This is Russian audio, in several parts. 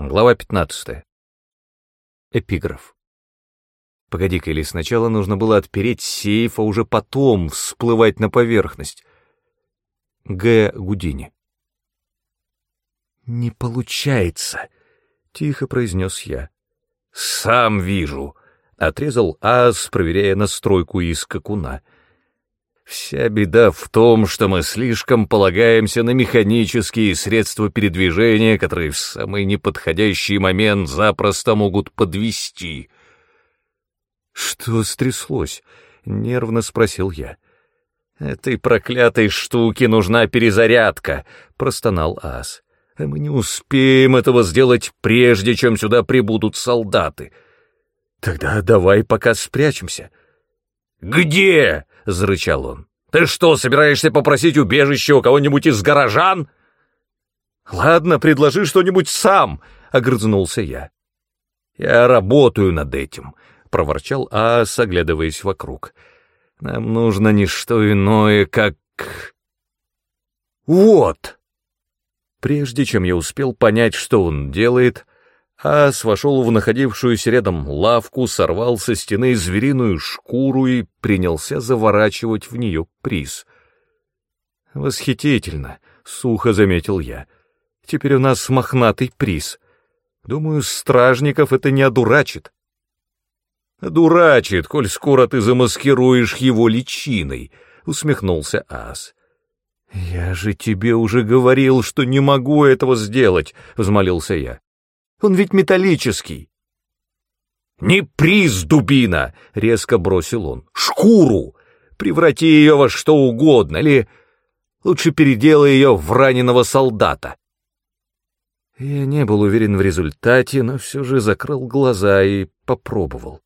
Глава 15. Эпиграф. Погоди-ка, или сначала нужно было отпереть сейф, а уже потом всплывать на поверхность. Г. Гудини. «Не получается», — тихо произнес я. «Сам вижу», — отрезал Ас, проверяя настройку из скакуна. Вся беда в том, что мы слишком полагаемся на механические средства передвижения, которые в самый неподходящий момент запросто могут подвести. «Что стряслось?» — нервно спросил я. «Этой проклятой штуке нужна перезарядка», — простонал Ас. «А мы не успеем этого сделать, прежде чем сюда прибудут солдаты. Тогда давай пока спрячемся». «Где?» — зарычал он. «Ты что, собираешься попросить убежище у кого-нибудь из горожан?» «Ладно, предложи что-нибудь сам», — огрызнулся я. «Я работаю над этим», — проворчал Аас, оглядываясь вокруг. «Нам нужно не что иное, как...» «Вот!» Прежде чем я успел понять, что он делает, Ас вошел в находившуюся рядом лавку, сорвал со стены звериную шкуру и принялся заворачивать в нее приз. «Восхитительно», — сухо заметил я. «Теперь у нас мохнатый приз. Думаю, стражников это не одурачит». «Дурачит, коль скоро ты замаскируешь его личиной», — усмехнулся Ас. «Я же тебе уже говорил, что не могу этого сделать», — взмолился я. Он ведь металлический. «Не приз, дубина!» — резко бросил он. «Шкуру! Преврати ее во что угодно, или лучше переделай ее в раненого солдата!» Я не был уверен в результате, но все же закрыл глаза и попробовал.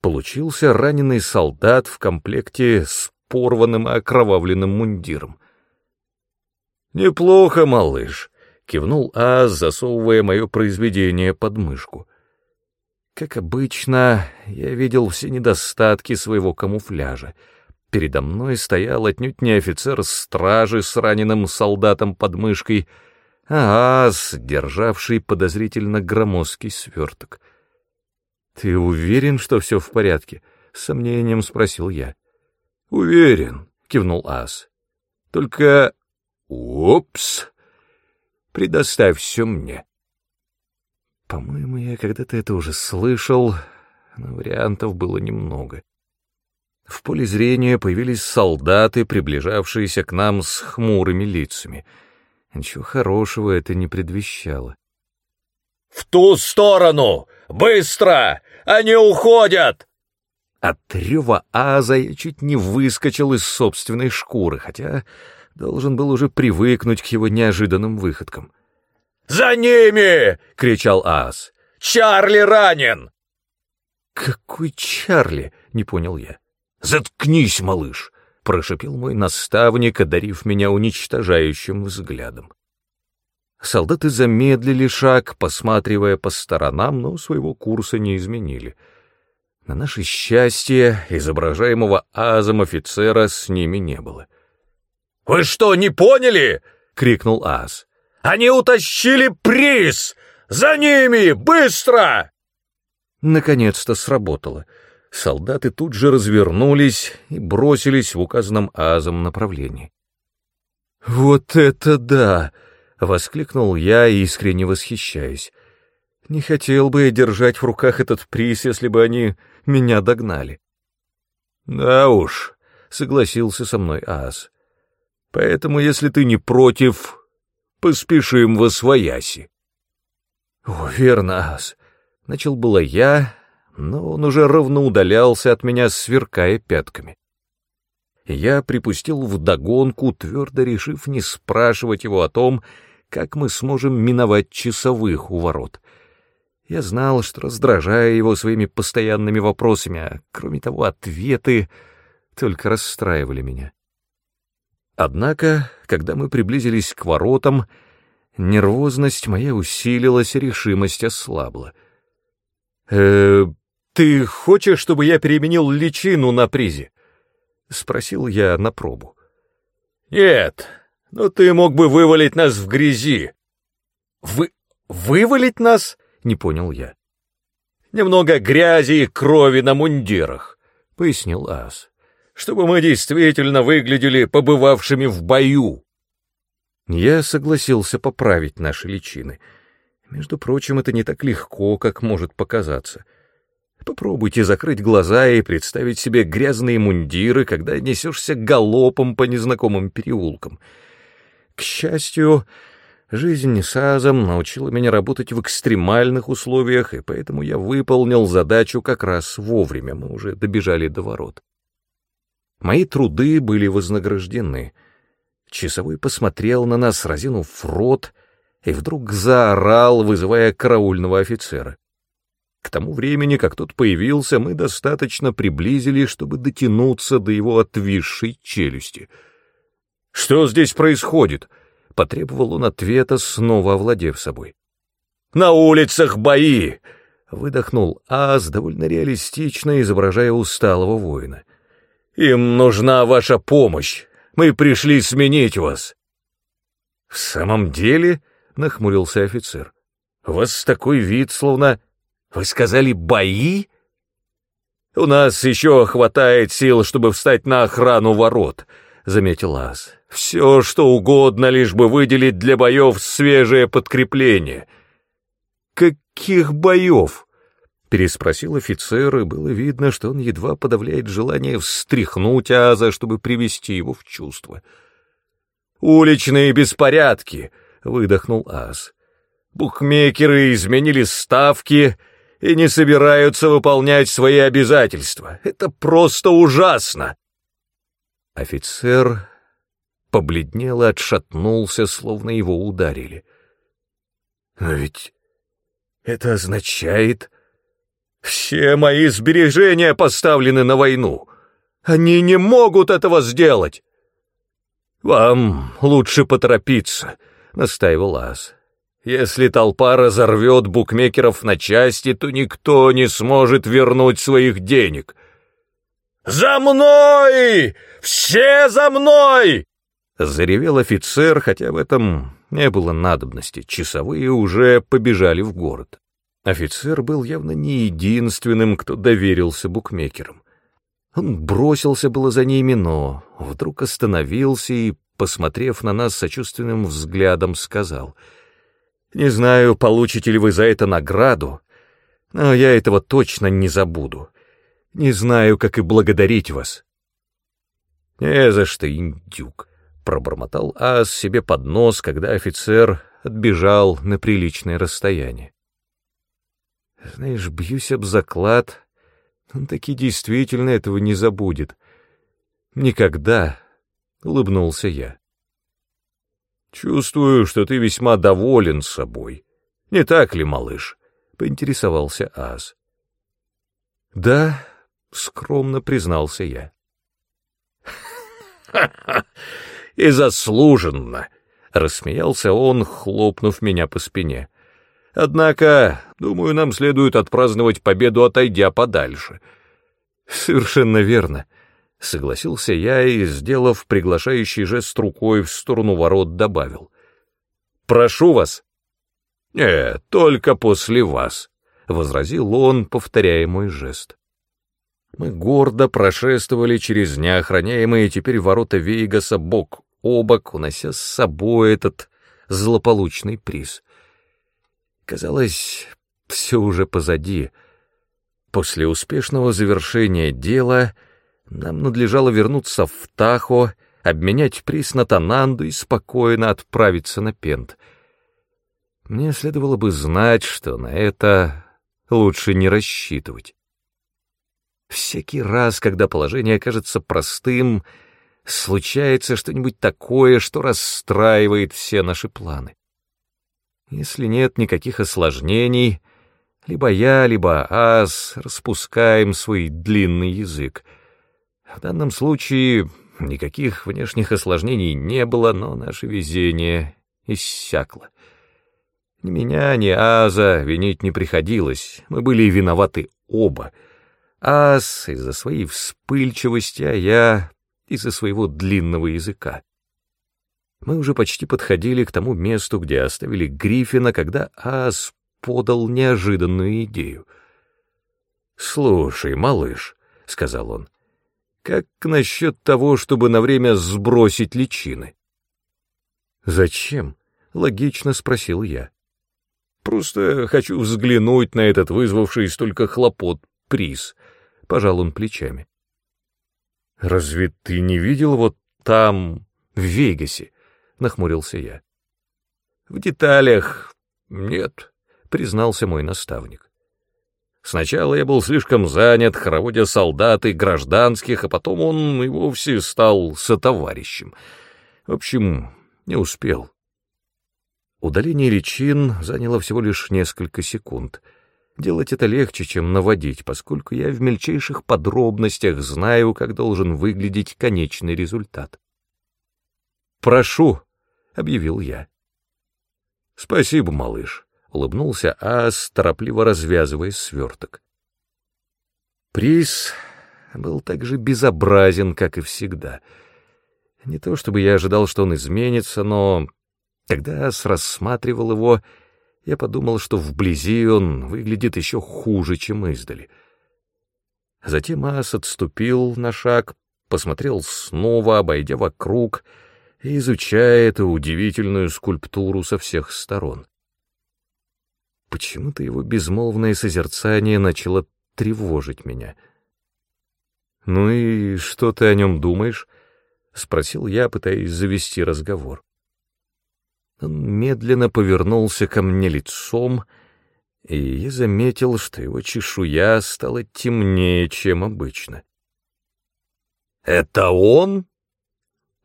Получился раненый солдат в комплекте с порванным и окровавленным мундиром. «Неплохо, малыш», кивнул Аз, засовывая мое произведение под мышку. Как обычно, я видел все недостатки своего камуфляжа. Передо мной стоял отнюдь не офицер стражи с раненым солдатом под мышкой, а Аз, державший подозрительно громоздкий сверток. «Ты уверен, что все в порядке?» — с сомнением спросил я. «Уверен», — кивнул Аз. «Только... Упс!» Предоставь все мне. По-моему, я когда-то это уже слышал, но вариантов было немного. В поле зрения появились солдаты, приближавшиеся к нам с хмурыми лицами. Ничего хорошего это не предвещало. «В ту сторону! Быстро! Они уходят!» От рева Аза я чуть не выскочил из собственной шкуры, хотя должен был уже привыкнуть к его неожиданным выходкам. «За ними!» — кричал Ас. «Чарли ранен!» «Какой Чарли?» — не понял я. «Заткнись, малыш!» — прошепел мой наставник, одарив меня уничтожающим взглядом. Солдаты замедлили шаг, посматривая по сторонам, но своего курса не изменили. На наше счастье, изображаемого азом офицера с ними не было. «Вы что, не поняли?» — крикнул Ас. «Они утащили приз! За ними! Быстро!» Наконец-то сработало. Солдаты тут же развернулись и бросились в указанном Азом направлении. «Вот это да!» — воскликнул я, искренне восхищаясь. «Не хотел бы я держать в руках этот приз, если бы они меня догнали». «Да уж», — согласился со мной Аз. Поэтому, если ты не против, поспешим во свояси. О, верно, Ас. Начал было я, но он уже ровно удалялся от меня, сверкая пятками. Я припустил вдогонку, твердо решив не спрашивать его о том, как мы сможем миновать часовых у ворот. Я знал, что раздражаю его своими постоянными вопросами, а кроме того, ответы только расстраивали меня. Однако, когда мы приблизились к воротам, нервозность моя усилилась, решимость ослабла. «Э, ты хочешь, чтобы я переменил личину на призе?» — спросил я на пробу. «Нет, но ты мог бы вывалить нас в грязи». «Вы... вывалить нас?» — не понял я. «Немного грязи и крови на мундирах», — пояснил Ас, «чтобы мы действительно выглядели побывавшими в бою». Я согласился поправить наши личины. Между прочим, это не так легко, как может показаться. Попробуйте закрыть глаза и представить себе грязные мундиры, когда несешься галопом по незнакомым переулкам. К счастью, жизнь с Азом научила меня работать в экстремальных условиях, и поэтому я выполнил задачу как раз вовремя, мы уже добежали до ворот. Мои труды были вознаграждены. Часовой посмотрел на нас, разинув рот, и вдруг заорал, вызывая караульного офицера. К тому времени, как тот появился, мы достаточно приблизились, чтобы дотянуться до его отвисшей челюсти. «Что здесь происходит?» — потребовал он ответа, снова овладев собой. «На улицах бои!» — выдохнул Аз, довольно реалистично изображая усталого воина. «Им нужна ваша помощь! Мы пришли сменить вас!» «В самом деле?» — нахмурился офицер. «У вас такой вид, словно...» Вы сказали бои? У нас еще хватает сил, чтобы встать на охрану ворот, заметил Ас. Все, что угодно, лишь бы выделить для боев свежее подкрепление. Каких боев? Переспросил офицер, и было видно, что он едва подавляет желание встряхнуть Аза, чтобы привести его в чувство. «Уличные беспорядки!» — выдохнул Аз. «Букмекеры изменили ставки, и не собираются выполнять свои обязательства. Это просто ужасно!» Офицер побледнел и отшатнулся, словно его ударили. «Но ведь это означает...» «Все мои сбережения поставлены на войну. Они не могут этого сделать!» «Вам лучше поторопиться», — настаивал Ас. Если толпа разорвет букмекеров на части, то никто не сможет вернуть своих денег. «За мной! Все за мной!» Заревел офицер, хотя в этом не было надобности. Часовые уже побежали в город. Офицер был явно не единственным, кто доверился букмекерам. Он бросился было за ними, но вдруг остановился и, посмотрев на нас сочувственным взглядом, сказал — не знаю, получите ли вы за это награду, но я этого точно не забуду. Не знаю, как и благодарить вас. Не за что, индюк, пробормотал Ас себе под нос, когда офицер отбежал на приличное расстояние. Знаешь, бьюсь об заклад, он таки действительно этого не забудет. Никогда, — улыбнулся я. «Чувствую, что ты весьма доволен собой. Не так ли, малыш?» — поинтересовался Аз. «Да», — скромно признался я. «Ха-ха! И заслуженно!» — рассмеялся он, хлопнув меня по спине. «Однако, думаю, нам следует отпраздновать победу, отойдя подальше». «Совершенно верно», — согласился я и, сделав приглашающий жест рукой в сторону ворот, добавил. «Прошу вас». «Нет, только после вас», — возразил он, повторяя мой жест. Мы гордо прошествовали через неохраняемые теперь ворота Вейгаса бок о бок, унося с собой этот злополучный приз. Казалось, все уже позади. После успешного завершения дела — нам надлежало вернуться в Тахо, обменять приз на Тананду и спокойно отправиться на Пент. Мне следовало бы знать, что на это лучше не рассчитывать. Всякий раз, когда положение кажется простым, случается что-нибудь такое, что расстраивает все наши планы. Если нет никаких осложнений, либо я, либо Аз распускаем свой длинный язык — в данном случае никаких внешних осложнений не было, но наше везение иссякло. Ни меня, ни Аза винить не приходилось, мы были виноваты оба. Аз из-за своей вспыльчивости, а я из-за своего длинного языка. Мы уже почти подходили к тому месту, где оставили Гриффина, когда Ас подал неожиданную идею. «Слушай, малыш», — сказал он, — «как насчет того, чтобы на время сбросить личины?» «Зачем?» — логично спросил я. «Просто хочу взглянуть на этот вызвавший столько хлопот приз», — пожал он плечами. «Разве ты не видел вот там, в Вегасе?» — нахмурился я. «В деталях нет», — признался мой наставник. «Сначала я был слишком занят, хороводя солдат и гражданских, а потом он и вовсе стал сотоварищем. В общем, не успел». Удаление личин заняло всего лишь несколько секунд — Делать это легче, чем наводить, поскольку я в мельчайших подробностях знаю, как должен выглядеть конечный результат. «Прошу», — объявил я. «Спасибо, малыш», — улыбнулся Ас, торопливо развязывая сверток. Приз был так же безобразен, как и всегда. Не то чтобы я ожидал, что он изменится, но когда Ас рассматривал его, я подумал, что вблизи он выглядит еще хуже, чем издали. Затем Ас отступил на шаг, посмотрел снова, обойдя вокруг, изучая эту удивительную скульптуру со всех сторон. Почему-то его безмолвное созерцание начало тревожить меня. «Ну и что ты о нем думаешь?» — спросил я, пытаясь завести разговор. Он медленно повернулся ко мне лицом, и я заметил, что его чешуя стала темнее, чем обычно. «Это он?» —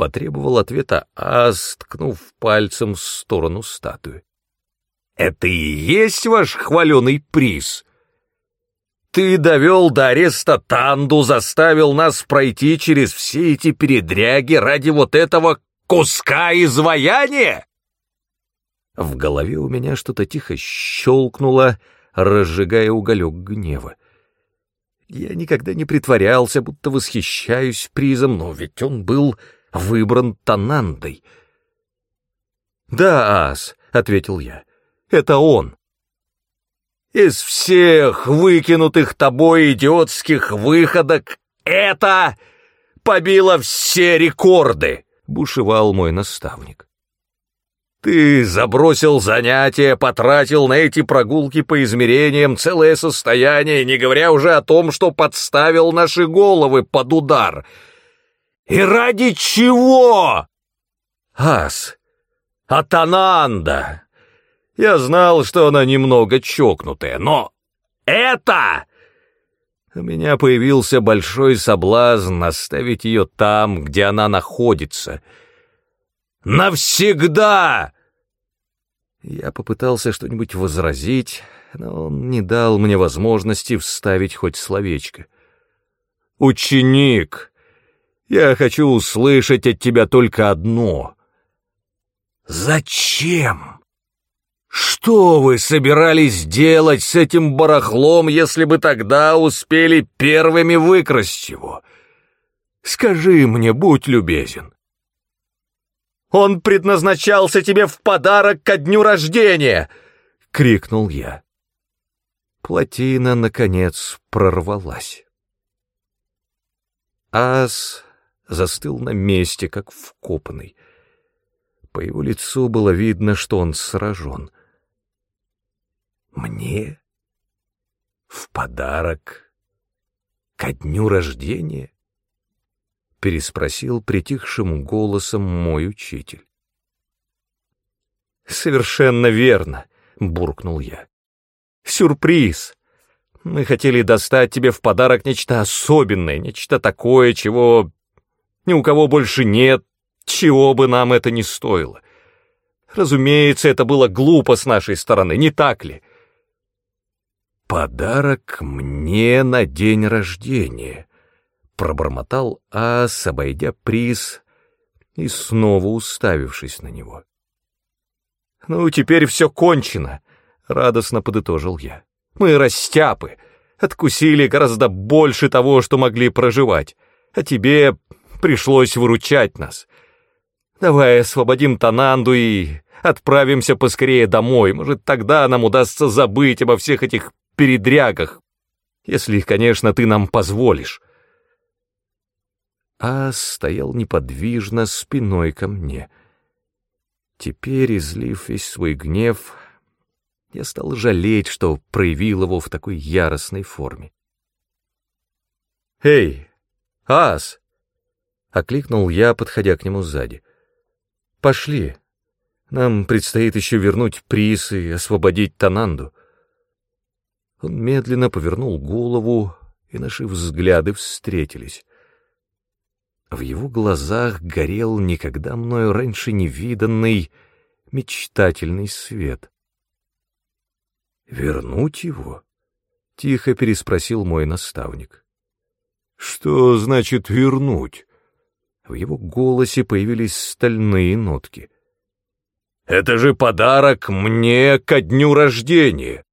потребовал ответа Ас, ткнув пальцем в сторону статуи. «Это и есть ваш хваленый приз?» Ты довел до ареста Танду, заставил нас пройти через все эти передряги ради вот этого куска изваяния? В голове у меня что-то тихо щелкнуло, разжигая уголек гнева. Я никогда не притворялся, будто восхищаюсь призом, но ведь он был выбран Танандой. «Да, Ас», — ответил я, — «это он». «Из всех выкинутых тобой идиотских выходок это побило все рекорды», — бушевал мой наставник. Ты забросил занятия, потратил на эти прогулки по измерениям целое состояние, не говоря уже о том, что подставил наши головы под удар. И ради чего? Ас, Атананда. Я знал, что она немного чокнутая, но это... У меня появился большой соблазн оставить ее там, где она находится — Навсегда!» Я попытался что-нибудь возразить, но он не дал мне возможности вставить хоть словечко. «Ученик, я хочу услышать от тебя только одно. Зачем? Что вы собирались делать с этим барахлом, если бы тогда успели первыми выкрасть его? Скажи мне, будь любезен». Он предназначался тебе в подарок ко дню рождения!» — крикнул я. Плотина, наконец, прорвалась. Ас застыл на месте, как вкопанный. По его лицу было видно, что он сражен. «Мне? В подарок? Ко дню рождения?» — переспросил притихшим голосом мой учитель. «Совершенно верно», — буркнул я. «Сюрприз! Мы хотели достать тебе в подарок нечто особенное, нечто такое, чего ни у кого больше нет, чего бы нам это ни стоило. Разумеется, это было глупо с нашей стороны, не так ли?» «Подарок мне на день рождения», пробормотал Ас, обойдя приз и снова уставившись на него. «Ну, теперь все кончено», — радостно подытожил я. «Мы растяпы, откусили гораздо больше того, что могли проживать, а тебе пришлось выручать нас. Давай освободим Тананду и отправимся поскорее домой. Может, тогда нам удастся забыть обо всех этих передрягах, если, конечно, ты нам позволишь. А стоял неподвижно спиной ко мне. Теперь, излив весь свой гнев, я стал жалеть, что проявил его в такой яростной форме. «Эй, Ас!» — окликнул я, подходя к нему сзади. «Пошли. Нам предстоит еще вернуть приз и освободить Тананду». Он медленно повернул голову, и наши взгляды встретились. В его глазах горел никогда мною раньше невиданный, мечтательный свет. «Вернуть его?» — тихо переспросил мой наставник. «Что значит вернуть?» В его голосе появились стальные нотки. «Это же подарок мне ко дню рождения!»